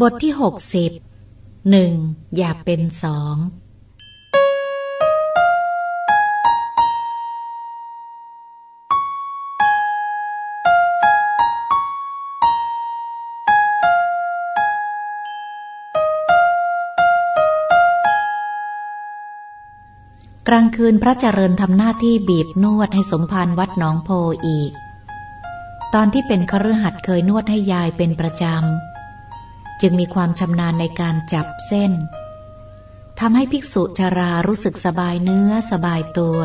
บทที่หกสิบหนึ่งอย่าเป็นสองกลางคืนพระเจริญทำหน้าที่บีบนวดให้สมภารวัดหนองโพอีก ตอนที่เป็นคฤหัสถ์เคยนวดให้ยายเป็นประจำ จึงมีความชำนาญในการจับเส้นทำให้ภิกษุชารารู้สึกสบายเนื้อสบายตัว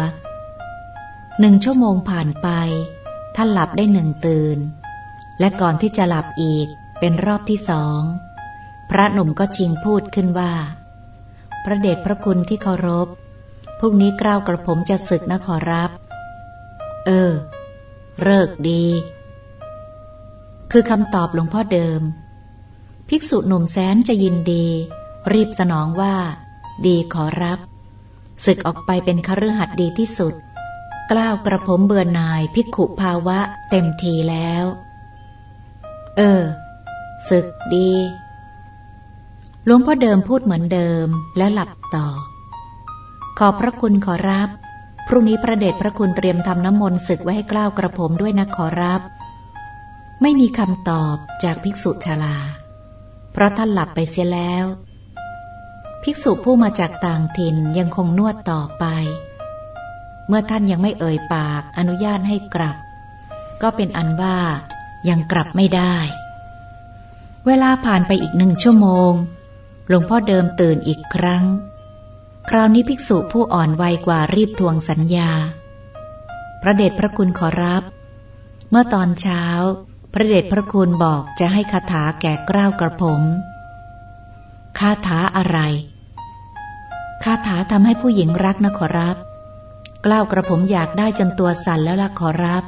หนึ่งชั่วโมงผ่านไป ท่านหลับได้หนึ่งตื่น และก่อนที่จะหลับอีกเป็นรอบที่สอง พระหนุ่มก็ชิงพูดขึ้นว่า พระเดชพระคุณที่เคารพ พรุ่งนี้กล้าวกระผมจะศึกนะขอรับ เออ เลิกดี คือคำตอบหลวงพ่อเดิม ภิกษุหนุ่มแสนจะยินดี รีบสนองว่า ดีขอรับศึกออกไปเป็นคฤหัสถ์ดีที่สุด กล้าวกระผมเบื่อนายภิกขุภาวะเต็มทีแล้ว เออศึกดีหลวงพ่อเดิมพูดเหมือนเดิมแล้วหลับต่อ ขอพระคุณขอรับ พรุ่งนี้พระเดชพระคุณเตรียมทำน้ำมนต์ศึกไว้ให้กล้าวกระผมด้วยนะขอรับ ไม่มีคำตอบจากภิกษุชาลา เพราะท่านหลับไปเสียแล้ว ภิกษุผู้มาจากต่างถิ่นยังคงนวดต่อไป เมื่อท่านยังไม่เอ่ยปากอนุญาตให้กลับ ก็เป็นอันว่ายังกลับไม่ได้ เวลาผ่านไปอีกหนึ่งชั่วโมง หลวงพ่อเดิมตื่นอีกครั้ง คราวนี้ภิกษุผู้อ่อนวัยกว่ารีบทวงสัญญา พระเดชพระคุณขอรับ เมื่อตอนเช้า พระเดชพระคุณบอกจะให้คาถาแก่กล้าวกระผม คาถาอะไร คาถาทำให้ผู้หญิงรักนะขอรับ กล้าวกระผมอยากได้จนตัวสั่นแล้วล่ะขอรับ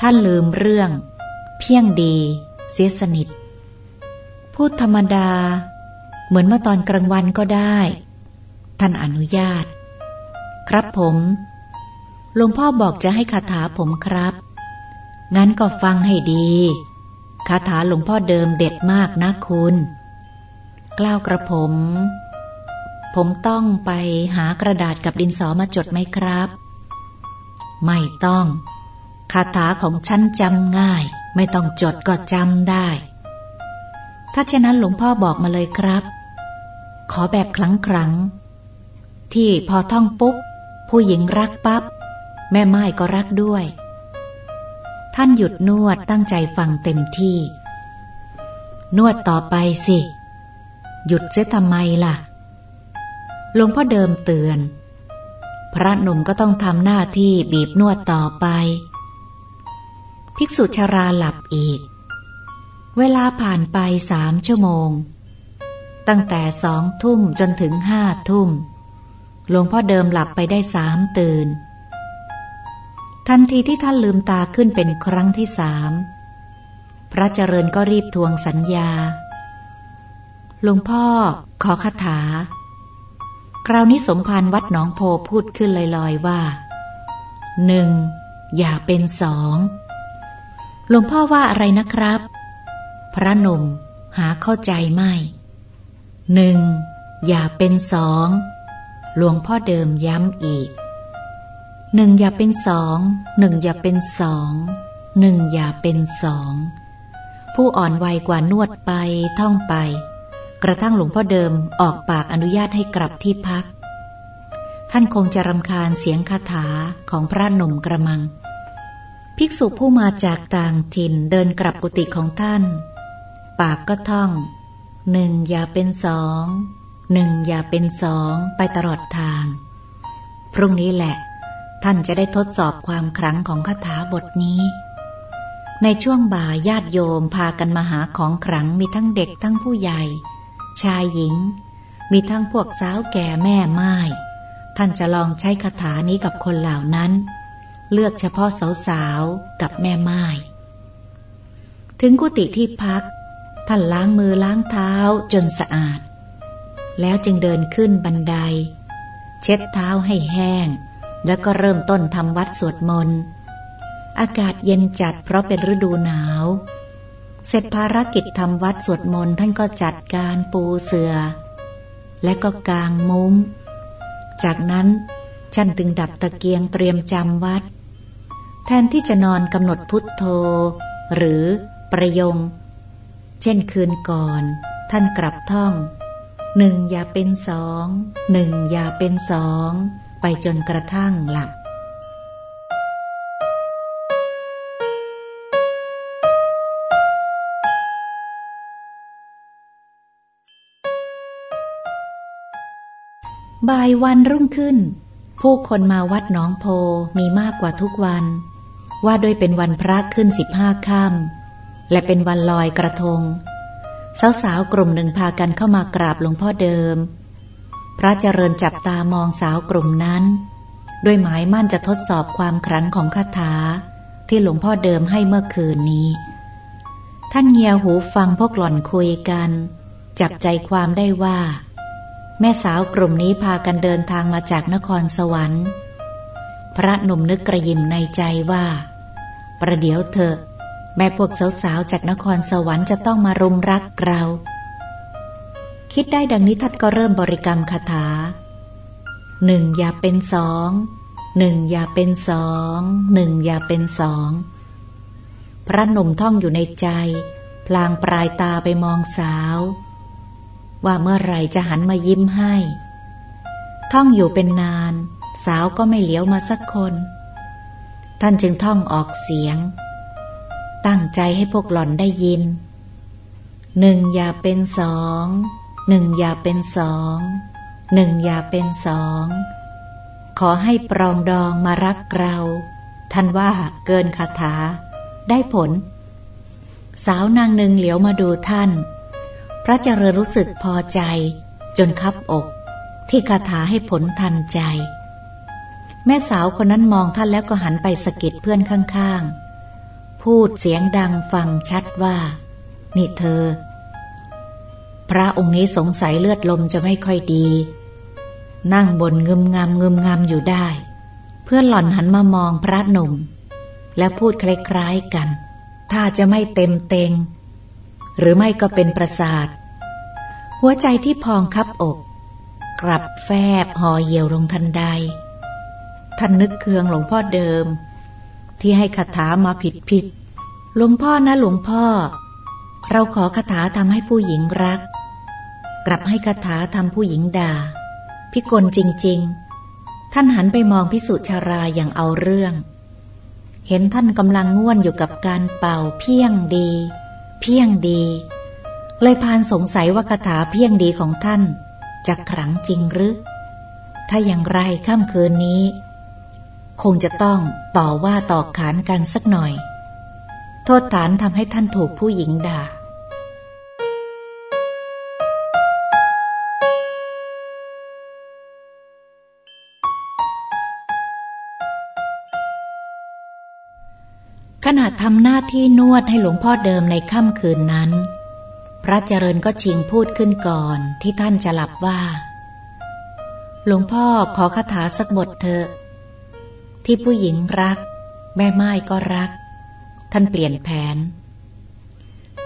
ท่านลืมเรื่อง เพียงดี เสียสนิท พูดธรรมดา เหมือนเมื่อตอนกลางวันก็ได้ ท่านอนุญาต ครับผมหลวงพ่อบอกจะให้คาถาผมครับ งั้นก็ฟังให้ดี คาถาหลวงพ่อเดิมเด็ดมากนะคุณ กล้าวกระผม ผมต้องไปหากระดาษกับดินสอมาจดไหมครับ ไม่ต้อง คาถาของฉันจำง่าย ไม่ต้องจดก็จำได้ ถ้าเช่นนั้นหลวงพ่อบอกมาเลยครับ ขอแบบคลังครั้ง ที่พอท่องปุ๊บ ผู้หญิงรักปับ๊บแม่ไม้ก็รักด้วย ท่านหยุดนวดตั้งใจฟังเต็มที่ นวดต่อไปสิ หยุดเสียทำไมล่ะ หลวงพ่อเดิมเตือน พระหนุ่มก็ต้องทำหน้าที่บีบนวดต่อไป ภิกษุชาราหลับอีก เวลาผ่านไปสามชั่วโมง ตั้งแต่สองทุ่มจนถึงห้าทุ่ม หลวงพ่อเดิมหลับไปได้สามตื่น ทันทีที่ท่านลืมตาขึ้นเป็นครั้งที่สามพระเจริญก็รีบทวงสัญญาหลวงพ่อขอคาถา คราวนี้สมภารวัดหนองโพพูดขึ้นลอยๆว่าหนึ่งอย่าเป็นสองหลวงพ่อว่าอะไรนะครับ พระหนุ่มหาเข้าใจไม่หนึ่งอย่าเป็นสองหลวงพ่อเดิมย้ำอีก หนึ่งอย่าเป็นสองหนึ่งอย่าเป็นสองหนึ่งอย่าเป็นสองผู้อ่อนวัยกว่านวดไปท่องไป กระทั่งหลวงพ่อเดิมออกปากอนุญาตให้กลับที่พัก ท่านคงจะรำคาญเสียงคาถาของพระหนุ่มกระมัง ภิกษุผู้มาจากต่างถิ่นเดินกลับกุฏิของท่าน ปากก็ท่องหนึ่งอย่าเป็นสองหนึ่งอย่าเป็นสองไปตลอดทาง พรุ่งนี้แหละ ท่านจะได้ทดสอบความครั้งของคาถาบทนี้ ในช่วงบ่ายญาติโยมพากันมาหาของขลังมีทั้งเด็กทั้งผู้ใหญ่ ชายหญิง มีทั้งพวกสาวแก่แม่ไม้ท่านจะลองใช้คาถานี้กับคนเหล่านั้น เลือกเฉพาะสาวๆกับแม่ไม้ถึงกุฏิที่พัก ท่านล้างมือล้างเท้าจนสะอาด แล้วจึงเดินขึ้นบันได เช็ดเท้าให้แห้ง แล้วก็เริ่มต้นทำวัดสวดมนต์ อากาศเย็นจัดเพราะเป็นฤดูหนาว เสร็จภารกิจทำวัดสวดมนต์ท่านก็จัดการปูเสือและก็กางมุ้ง จากนั้นฉันตึงดับตะเกียงเตรียมจำวัด แทนที่จะนอนกำหนดพุทโธ หรือประยง เช่นคืนก่อน ท่านกลับท่องหนึ่งอย่าเป็นสองหนึ่งอย่าเป็นสอง ไปจนกระทั่งหลับบ่ายวันรุ่งขึ้น ผู้คนมาวัดหนองโพมีมากกว่าทุกวัน ว่าโดยเป็นวันพระขึ้นสิบห้าค่ำและเป็นวันลอยกระทง สาวๆกลุ่มหนึ่งพากันเข้ามากราบหลวงพ่อเดิม พระเจริญจับตามองสาวกลุ่มนั้น ด้วยหมายมั่นจะทดสอบความครั้งของคาถาที่หลวงพ่อเดิมให้เมื่อคืนนี้ ท่านเงียหูฟังพวกหล่อนคุยกัน จับใจความได้ว่า แม่สาวกลุ่มนี้พากันเดินทางมาจากนครสวรรค์ พระหนุ่มนึกกระยิมในใจว่า ประเดี๋ยวเถอะแม่พวกสาวๆจากนครสวรรค์จะต้องมารุมรักเรา คิดได้ดังนี้ทัดก็เริ่มบริกรรมคาถาหนึ่งอย่าเป็นสองหนึ่งอย่าเป็นสองหนึ่งอย่าเป็นสองพระหนุ่มท่องอยู่ในใจ พลางปลายตาไปมองสาว ว่าเมื่อไรจะหันมายิ้มให้ ท่องอยู่เป็นนาน สาวก็ไม่เหลียวมาสักคน ท่านจึงท่องออกเสียง ตั้งใจให้พวกหล่อนได้ยินหนึ่งอย่าเป็นสอง หนึ่งอย่าเป็นสองหนึ่งอย่าเป็นสอง ขอให้ปรองดองมารักเรา ท่านว่าเกินคาถา ได้ผล สาวนางหนึ่งเหลียวมาดูท่าน พระเจริญรู้สึกพอใจ จนคับอก ที่คาถาให้ผลทันใจ แม่สาวคนนั้นมองท่านแล้วก็หันไปสะกิดเพื่อนข้างๆ พูดเสียงดังฟังชัดว่า นี่เธอ พระองค์นี้สงสัยเลือดลมจะไม่ค่อยดี นั่งบนงึมงำงึมงำอยู่ได้ เพื่อนหล่อนหันมามองพระหนุ่ม และพูดคล้ายๆกัน ถ้าจะไม่เต็มเต็ง หรือไม่ก็เป็นประสาท หัวใจที่พองคับอก กลับแฟบห่อเหี่ยวลงทันใด ท่านนึกเคืองหลวงพ่อเดิม ที่ให้คาถามาผิดผิดหลวงพ่อนะหลวงพ่อเราขอคาถาทำให้ผู้หญิงรัก กลับให้คาถาทำผู้หญิงด่า พิกลจริง ๆ ท่านหันไปมองพิสุชาราอย่างเอาเรื่อง เห็นท่านกำลังง่วนอยู่กับการเป่าเพียงดี เพียงดี เลยพานสงสัยว่าคาถาเพียงดีของท่านจะขลังจริงหรือ ถ้าอย่างไรค่ำคืนนี้ คงจะต้องต่อว่าต่อขานกันสักหน่อย โทษฐานทำให้ท่านถูกผู้หญิงด่า ขณะทำหน้าที่นวดให้หลวงพ่อเดิมในค่ำคืนนั้น พระเจริญก็ชิงพูดขึ้นก่อนที่ท่านจะหลับว่า หลวงพ่อขอคาถาสักบทเถอะ ที่ผู้หญิงรัก แม่ไม้ก็รัก ท่านเปลี่ยนแผน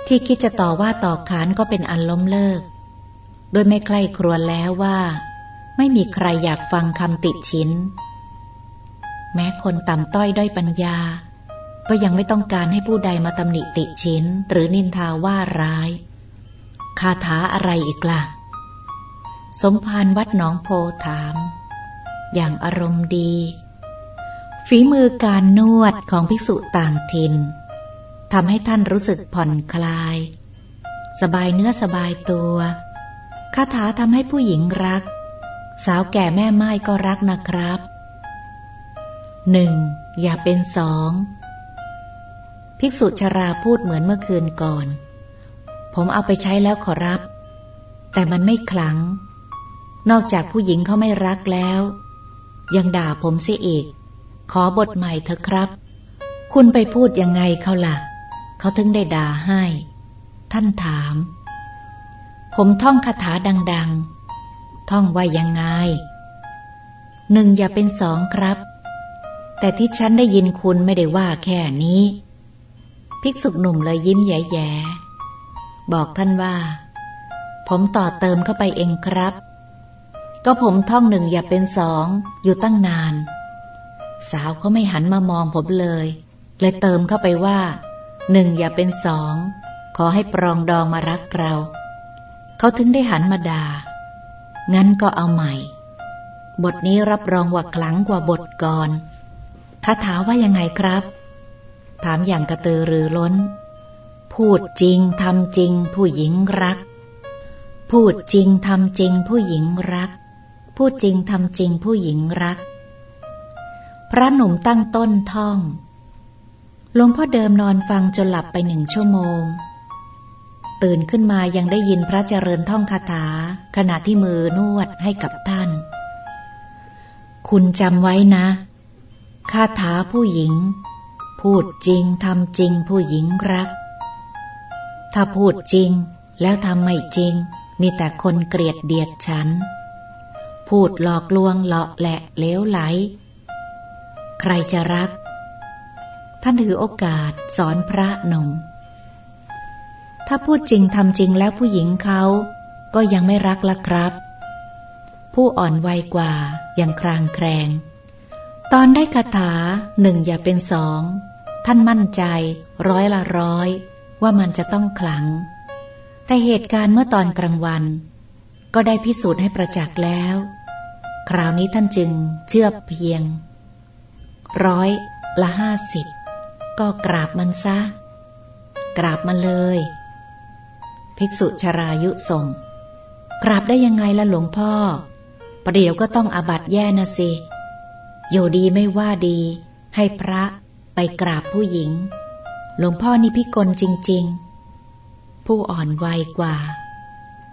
ที่คิดจะต่อว่าต่อขานก็เป็นอันล้มเลิก โดยไม่ใคร่ครวญแล้วว่า ไม่มีใครอยากฟังคำติชินแม้คนต่ำต้อยด้อยปัญญา ก็ยังไม่ต้องการให้ผู้ใดมาตำหนิติชินหรือนินทาว่าร้าย คาถาอะไรอีกละ่ะ สมภารวัดหนองโพถาม อย่างอารมณ์ดี ฝีมือการนวดของภิกษุต่างถิ่นทำให้ท่านรู้สึกผ่อนคลาย สบายเนื้อสบายตัว คาถาทำให้ผู้หญิงรัก สาวแก่แม่ไม้ก็รักนะครับหนึ่งอย่าเป็นสอง ภิกษุชราพูดเหมือนเมื่อคืนก่อน ผมเอาไปใช้แล้วขอรับ แต่มันไม่คลัง นอกจากผู้หญิงเขาไม่รักแล้ว ยังด่าผมเสียอีก ขอบทใหม่เถอะครับ คุณไปพูดยังไงเขาละ่ะ เขาถึงได้ด่าให้ ท่านถาม ผมท่องคาถาดัง ๆ ท่องว่ายังไง หนึ่งอย่าเป็นสองครับ แต่ที่ฉันได้ยินคุณไม่ได้ว่าแค่นี้ ภิกษุหนุ่มเลยยิ้มแย่บอกท่านว่า ผมต่อเติมเข้าไปเองครับ ก็ผมท่องหนึ่งอย่าเป็นสองอยู่ตั้งนาน สาวเขาไม่หันมามองผมเลย เลยเติมเข้าไปว่าหนึ่งอย่าเป็นสองขอให้ปรองดองมารักเรา เขาถึงได้หันมาดา่างั้นก็เอาใหม่ บทนี้รับรองว่าคลังกว่าบทก่อนคาถาว่ายังไงครับ ถามอย่างกระตือรือร้น พูดจริงทำจริง ผู้หญิงรัก พูดจริงทำจริง ผู้หญิงรัก พูดจริงทำจริง ผู้หญิงรัก พระหนุ่มตั้งต้นท่องหลวงพ่อเดิมนอนฟังจนหลับไปหนึ่งชั่วโมง ตื่นขึ้นมายังได้ยินพระเจริญท่องคาถา ขณะที่มือนวดให้กับท่าน คุณจำไว้นะ คาถาผู้หญิง พูดจริงทำจริงผู้หญิงรัก ถ้าพูดจริงแล้วทำไม่จริง มีแต่คนเกลียดเดียดฉัน พูดหลอกลวงเลาะแหละเลวไหล ใครจะรัก ท่านถือโอกาสสอนพระหนุ่มถ้าพูดจริงทำจริงแล้วผู้หญิงเขาก็ยังไม่รักละครับ ผู้อ่อนวัยกว่ายังครางแครง ตอนได้คาถาหนึ่งอย่าเป็นสอง ท่านมั่นใจ ร้อยละร้อย ว่ามันจะต้องขลัง แต่เหตุการณ์เมื่อตอนกลางวัน ก็ได้พิสูจน์ให้ประจักษ์แล้ว คราวนี้ท่านจึงเชื่อเพียง ร้อยละห้าสิบก็กราบมันซะ กราบมันเลย ภิกษุชรายุส่ง กราบได้ยังไงล่ะหลวงพ่อ ประเดี๋ยวก็ต้องอาบัตแย่นะสิ โยดีไม่ว่าดี ให้พระ กราบผู้หญิง หลวงพ่อนี่พิกลจริง ๆ ผู้อ่อนวัยกว่า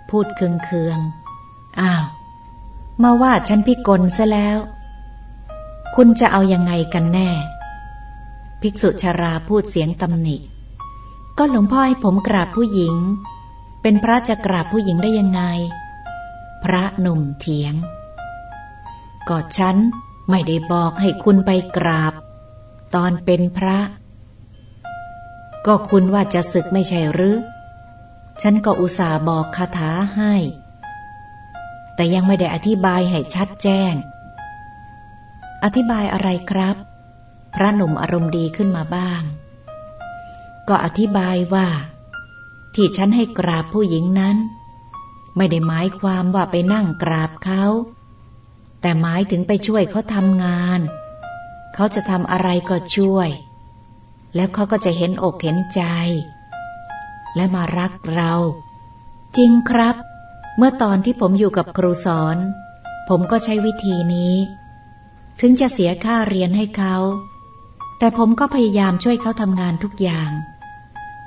พูดเคืองเคืองอ้าว มาว่าฉันพิกลซะแล้ว คุณจะเอายังไงกันแน่ ภิกษุชาราพูดเสียงตำหนิ ก็หลวงพ่อให้ผมกราบผู้หญิง เป็นพระจะกราบผู้หญิงได้ยังไง พระหนุ่มเถียงก็ฉันไม่ได้บอกให้คุณไปกราบ ตอนเป็นพระ ก็คุณว่าจะศึกไม่ใช่หรือ ฉันก็อุตส่าห์บอกคาถาให้ แต่ยังไม่ได้อธิบายให้ชัดแจ้ง อธิบายอะไรครับ พระหนุ่มอารมณ์ดีขึ้นมาบ้าง ก็อธิบายว่า ที่ฉันให้กราบผู้หญิงนั้น ไม่ได้หมายความว่าไปนั่งกราบเขา แต่หมายถึงไปช่วยเขาทำงาน เขาจะทำอะไรก็ช่วย แล้วเขาก็จะเห็นอกเห็นใจ และมารักเรา จริงครับ เมื่อตอนที่ผมอยู่กับครูสอน ผมก็ใช้วิธีนี้ ถึงจะเสียค่าเรียนให้เขา แต่ผมก็พยายามช่วยเขาทำงานทุกอย่าง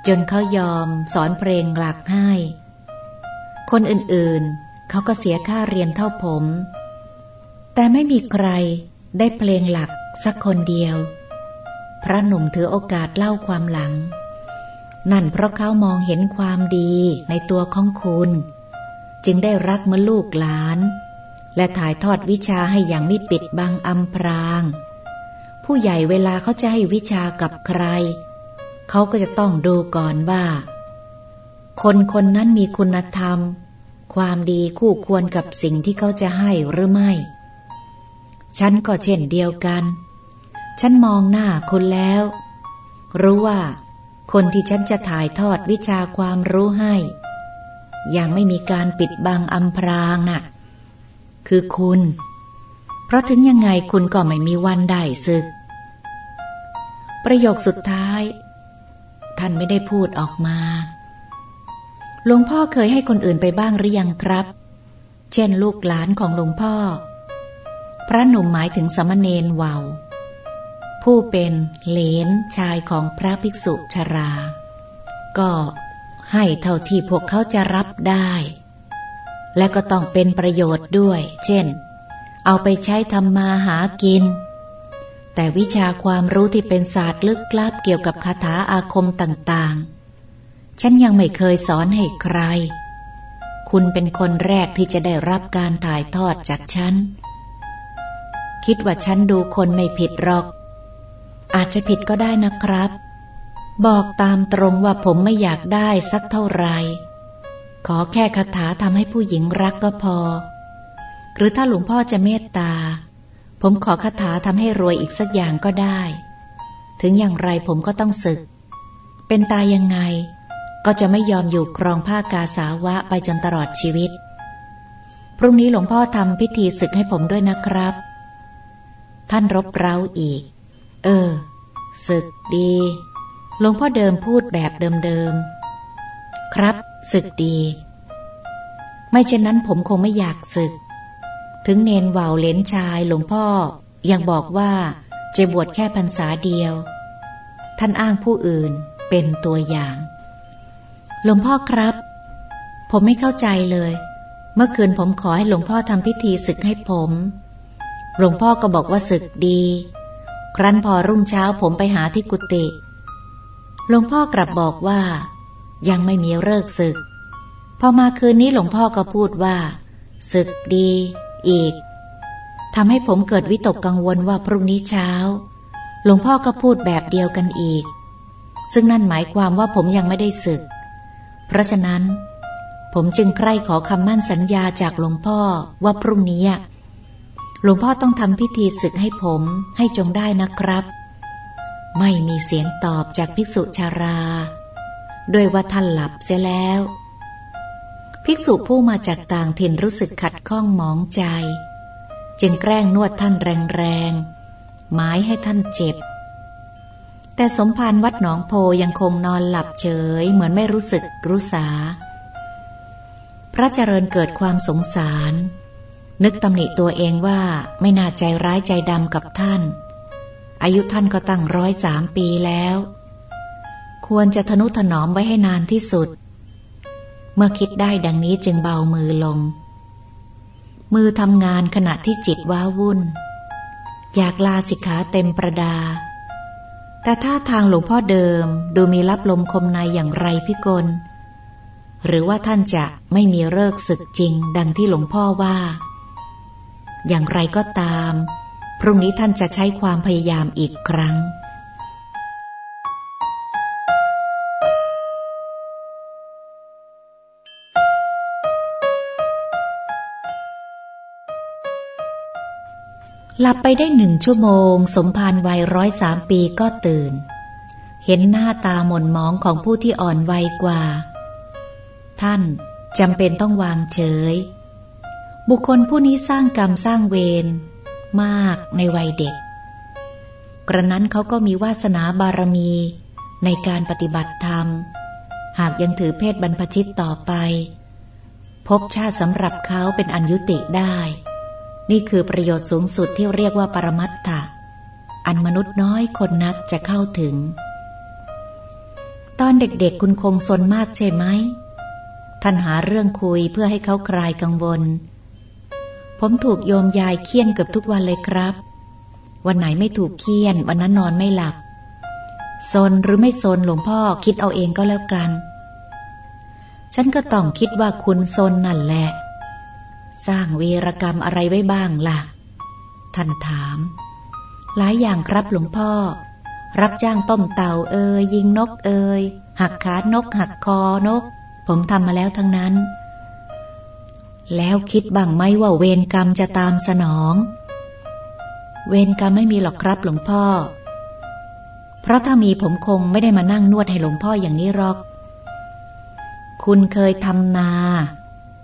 จนเขายอมสอนเพลงหลักให้ คนอื่นๆ เขาก็เสียค่าเรียนเท่าผม แต่ไม่มีใครได้เพลงหลัก สักคนเดียว พระหนุ่มถือโอกาสเล่าความหลัง นั่นเพราะเขามองเห็นความดีในตัวของคุณ จึงได้รักเมื่อลูกหลาน และถ่ายทอดวิชาให้อย่างไม่ปิดบังอำพราง ผู้ใหญ่เวลาเขาจะให้วิชากับใคร เขาก็จะต้องดูก่อนว่า คนคนนั้นมีคุณธรรม ความดีคู่ควรกับสิ่งที่เขาจะให้หรือไม่ ฉันก็เช่นเดียวกัน ฉันมองหน้าคุณแล้ว รู้ว่า คนที่ฉันจะถ่ายทอดวิชาความรู้ให้ ยังไม่มีการปิดบังอำพรางนะ่ะ คือคุณ เพราะถึงยังไงคุณก็ไม่มีวันได้ศึก ประโยคสุดท้าย ท่านไม่ได้พูดออกมาหลวงพ่อเคยให้คนอื่นไปบ้างหรือยังครับ เช่นลูกหลานของหลวงพ่อ ระหนุ่มหมายถึงสมณเณรวาวผู้เป็นเลนชายของพระภิกษุชรา ก็ให้เท่าที่พวกเขาจะรับได้ และก็ต้องเป็นประโยชน์ด้วย เช่น เอาไปใช้ทำมาหากิน แต่วิชาความรู้ที่เป็นศาสตร์ลึกลับเกี่ยวกับคาถาอาคมต่างๆ ฉันยังไม่เคยสอนให้ใคร คุณเป็นคนแรกที่จะได้รับการถ่ายทอดจากฉัน คิดว่าฉันดูคนไม่ผิดหรอก อาจจะผิดก็ได้นะครับ บอกตามตรงว่าผมไม่อยากได้สักเท่าไรขอแค่คาถาทำให้ผู้หญิงรักก็พอ หรือถ้าหลวงพ่อจะเมตตา ผมขอคาถาทำให้รวยอีกสักอย่างก็ได้ ถึงอย่างไรผมก็ต้องศึก เป็นตายยังไง ก็จะไม่ยอมอยู่ครองผ้ากาสาวะไปจนตลอดชีวิต พรุ่งนี้หลวงพ่อทำพิธีศึกให้ผมด้วยนะครับ ท่านรบเร้าอีก เออ ศึกดีหลวงพ่อเดิมพูดแบบเดิมๆ ครับ ศึกดี ไม่เช่นนั้นผมคงไม่อยากศึก ถึงเนนวาวเลนชายหลวงพ่อ ยังบอกว่าจะบวชแค่พรรษาเดียว ท่านอ้างผู้อื่นเป็นตัวอย่าง หลวงพ่อครับ ผมไม่เข้าใจเลย เมื่อคืนผมขอให้หลวงพ่อทำพิธีศึกให้ผม หลวงพ่อก็บอกว่าศึกดี ครั้นพอรุ่งเช้าผมไปหาที่กุฏิหลวงพ่อกลับบอกว่า ยังไม่มีเลิกศึก พอมาคืนนี้หลวงพ่อก็พูดว่า ศึกดี อีกทำให้ผมเกิดวิตกกังวลว่าพรุ่งนี้เช้า หลวงพ่อก็พูดแบบเดียวกันอีก ซึ่งนั่นหมายความว่าผมยังไม่ได้ศึก เพราะฉะนั้น ผมจึงใคร่ขอคำมั่นสัญญาจากหลวงพ่อว่าพรุ่งนี้ หลวงพ่อต้องทำพิธีศึกให้ผมให้จงได้นะครับ ไม่มีเสียงตอบจากภิกษุชารา ด้วยว่าท่านหลับเสียแล้ว ภิกษุผู้มาจากต่างถิ่นรู้สึกขัดข้องหมองใจ จึงแกล้งนวดท่านแรงๆหมายให้ท่านเจ็บ แต่สมภารวัดหนองโพยังคงนอนหลับเฉยเหมือนไม่รู้สึกรู้สา พระเจริญเกิดความสงสาร นึกตำหนิตัวเองว่าไม่น่าใจร้ายใจดำกับท่าน อายุท่านก็ตั้งร้อยสามปีแล้ว ควรจะทนุถนอมไว้ให้นานที่สุด เมื่อคิดได้ดังนี้จึงเบามือลง มือทำงานขณะที่จิตว้าวุ่น อยากลาสิกขาเต็มประดา แต่ท่าทางหลวงพ่อเดิมดูมีรับลมคมในอย่างไรพิกลหรือว่าท่านจะไม่มีเลิกศึกจริงดังที่หลวงพ่อว่า อย่างไรก็ตาม พรุ่งนี้ท่านจะใช้ความพยายามอีกครั้ง หลับไปได้หนึ่งชั่วโมง สมภารวัยร้อยสามปีก็ตื่น เห็นหน้าตาหม่นมองของผู้ที่อ่อนวัยกว่า ท่านจำเป็นต้องวางเฉย บุคคลผู้นี้สร้างกรรมสร้างเวรมากในวัยเด็ก กระนั้นเขาก็มีวาสนาบารมีในการปฏิบัติธรรม หากยังถือเพศบรรพชิตต่อไป พบชาติสำหรับเขาเป็นอัญยุติได้ นี่คือประโยชน์สูงสุดที่เรียกว่าปรมัตถะอันมนุษย์น้อยคนนักจะเข้าถึง ตอนเด็กๆคุณคงสนมากใช่ไหมท่านหาเรื่องคุยเพื่อให้เขาคลายกังวล ผมถูกโยมยายเคี่ยนเกือบทุกวันเลยครับ วันไหนไม่ถูกเคี่ยน วันนั้นนอนไม่หลับซนหรือไม่ซนหลวงพ่อคิดเอาเองก็แล้วกัน ฉันก็ต้องคิดว่าคุณซนนั่นแหละ สร้างวีรกรรมอะไรไว้บ้างล่ะ ท่านถาม หลายอย่างครับหลวงพ่อ รับจ้างต้มเต่าเอ่ยยิงนกเอ่ยหักขานกหักคอนก ผมทำมาแล้วทั้งนั้น แล้วคิดบ้างไหมว่าเวรกรรมจะตามสนอง เวรกรรมไม่มีหรอกครับหลวงพ่อ เพราะถ้ามีผมคงไม่ได้มานั่งนวดให้หลวงพ่ออย่างนี้หรอก คุณเคยทำนา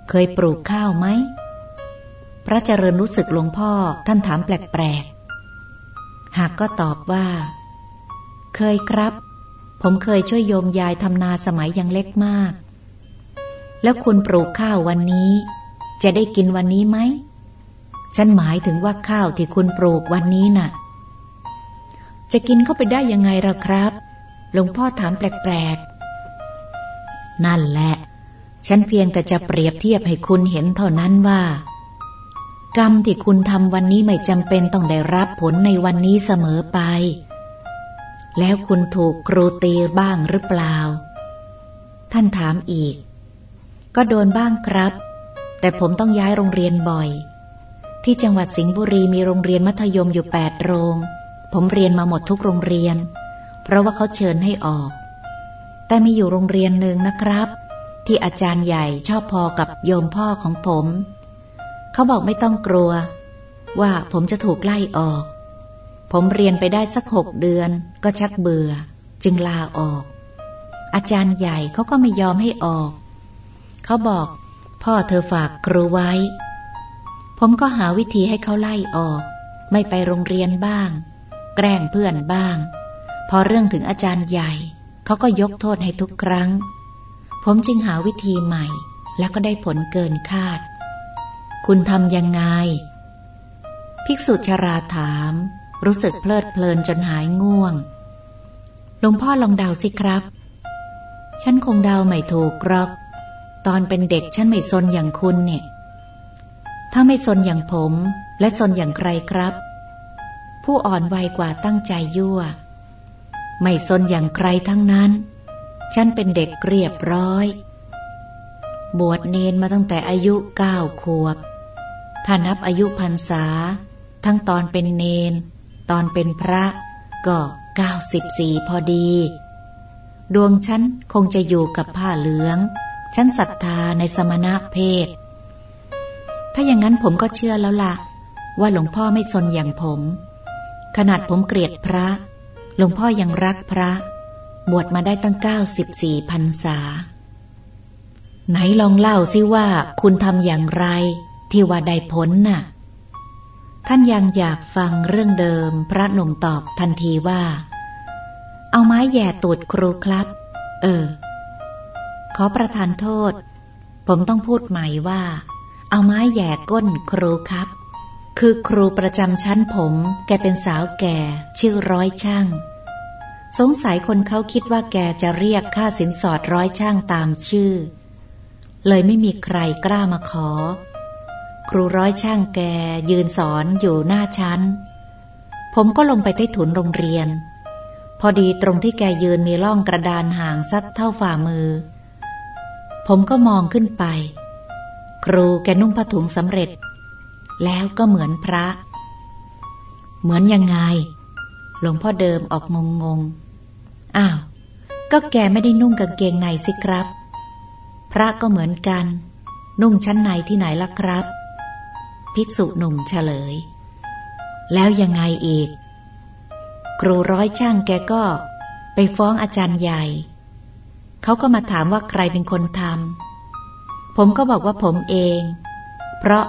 เคยปลูกข้าวไหม พระเจริญรู้สึกหลวงพ่อท่านถามแปลกๆ หากก็ตอบว่า เคยครับ ผมเคยช่วยโยมยายทำนาสมัยยังเล็กมาก แล้วคุณปลูกข้าววันนี้ จะได้กินวันนี้ไหม ฉันหมายถึงว่าข้าวที่คุณปลูกวันนี้น่ะ จะกินเข้าไปได้ยังไงล่ะครับ หลวงพ่อถามแปลกๆ นั่นแหละ ฉันเพียงแต่จะเปรียบเทียบให้คุณเห็นเท่านั้นว่า กรรมที่คุณทำวันนี้ไม่จำเป็นต้องได้รับผลในวันนี้เสมอไป แล้วคุณถูกครูตีบ้างหรือเปล่า ท่านถามอีก ก็โดนบ้างครับ แต่ผมต้องย้ายโรงเรียนบ่อย ที่จังหวัดสิงห์บุรีมีโรงเรียนมัธยมอยู่แปดโรง ผมเรียนมาหมดทุกโรงเรียน เพราะว่าเขาเชิญให้ออก แต่มีอยู่โรงเรียนหนึ่งนะครับ ที่อาจารย์ใหญ่ชอบพอกับโยมพ่อของผม เขาบอกไม่ต้องกลัว ว่าผมจะถูกไล่ออก ผมเรียนไปได้สักหกเดือนก็ชักเบื่อ จึงลาออก อาจารย์ใหญ่เขาก็ไม่ยอมให้ออก เขาบอก พ่อเธอฝากครูไว้ ผมก็หาวิธีให้เขาไล่ออก ไม่ไปโรงเรียนบ้าง แกล้งเพื่อนบ้าง พอเรื่องถึงอาจารย์ใหญ่ เขาก็ยกโทษให้ทุกครั้ง ผมจึงหาวิธีใหม่ แล้วก็ได้ผลเกินคาด คุณทำยังไง ภิกษุชราถาม รู้สึกเพลิดเพลินจนหายง่วงหลวงพ่อลองเดาสิครับ ฉันคงเดาไม่ถูกกรอก ตอนเป็นเด็กฉันไม่ซนอย่างคุณเนี่ย ถ้าไม่ซนอย่างผมและซนอย่างใครครับ ผู้อ่อนวัยกว่าตั้งใจยั่ว ไม่สนอย่างใครทั้งนั้น ฉันเป็นเด็กเรียบร้อย บวชเนนมาตั้งแต่อายุเก้าขวบ ถ้านับอายุพรรษา ทั้งตอนเป็นเนน ตอนเป็นพระก็เก้าสิบสี่พอดี ดวงฉันคงจะอยู่กับผ้าเหลือง ฉันศรัทธาในสมณะเพศ ถ้าอย่างนั้นผมก็เชื่อแล้วละ่ะ ว่าหลวงพ่อไม่สนอย่างผม ขนาดผมเกลียดพระ หลวงพ่อยังรักพระ บวชมาได้ตั้งเก้าสิบสี่พรรษา ไหนลองเล่าซิว่าคุณทำอย่างไร ที่ว่าได้ผลน่ะ ท่านยังอยากฟังเรื่องเดิม พระหนุ่มตอบทันทีว่า เอาไม้แย่ตูดครูครับ เออ ขอประทานโทษ ผมต้องพูดใหม่ว่า เอาไม้แย่ก้นครูครับ คือครูประจำชั้นผม แกเป็นสาวแก่ ชื่อร้อยช่าง สงสัยคนเขาคิดว่าแกจะเรียกค่าสินสอดร้อยช่างตามชื่อ เลยไม่มีใครกล้ามาขอ ครูร้อยช่างแกยืนสอนอยู่หน้าชั้น ผมก็ลงไปใต้ถุนโรงเรียนพอดีตรงที่แกยืนมีร่องกระดานห่างสักเท่าฝ่ามือ ผมก็มองขึ้นไป ครูแกนุ่งผ้าถุงสำเร็จ แล้วก็เหมือนพระ เหมือนยังไง หลวงพ่อเดิมออกงงงอ้าว ก็แกไม่ได้นุ่งกางเกงในสิครับ พระก็เหมือนกัน นุ่งชั้นในที่ไหนล่ะครับ ภิกษุหนุ่มเฉลย แล้วยังไงอีก ครูร้อยช่างแกก็ไปฟ้องอาจารย์ใหญ่ เขาก็มาถามว่าใครเป็นคนทำ ผมก็บอกว่าผมเอง เพราะ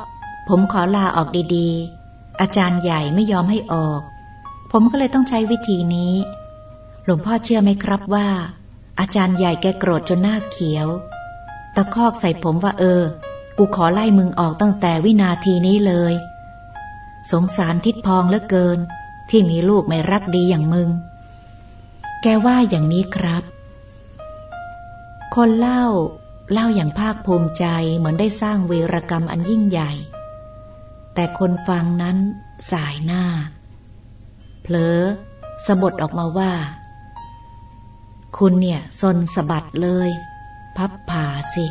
ผมขอลาออกดีๆ อาจารย์ใหญ่ไม่ยอมให้ออก ผมก็เลยต้องใช้วิธีนี้ หลวงพ่อเชื่อไหมครับว่า อาจารย์ใหญ่แกโกรธจนหน้าเขียว ตะคอกใส่ผมว่าเออ กูขอไล่มึงออกตั้งแต่วินาทีนี้เลย สงสารทิดพองเหลือเกิน ที่มีลูกไม่รักดีอย่างมึง แกว่าอย่างนี้ครับ คนเล่าเล่าอย่างภาคภูมิใจเหมือนได้สร้างเวรกรรมอันยิ่งใหญ่ แต่คนฟังนั้นสายหน้า เผลอสะบดออกมาว่า คุณเนี่ยซนสะบัดเลย พับผ่าสิ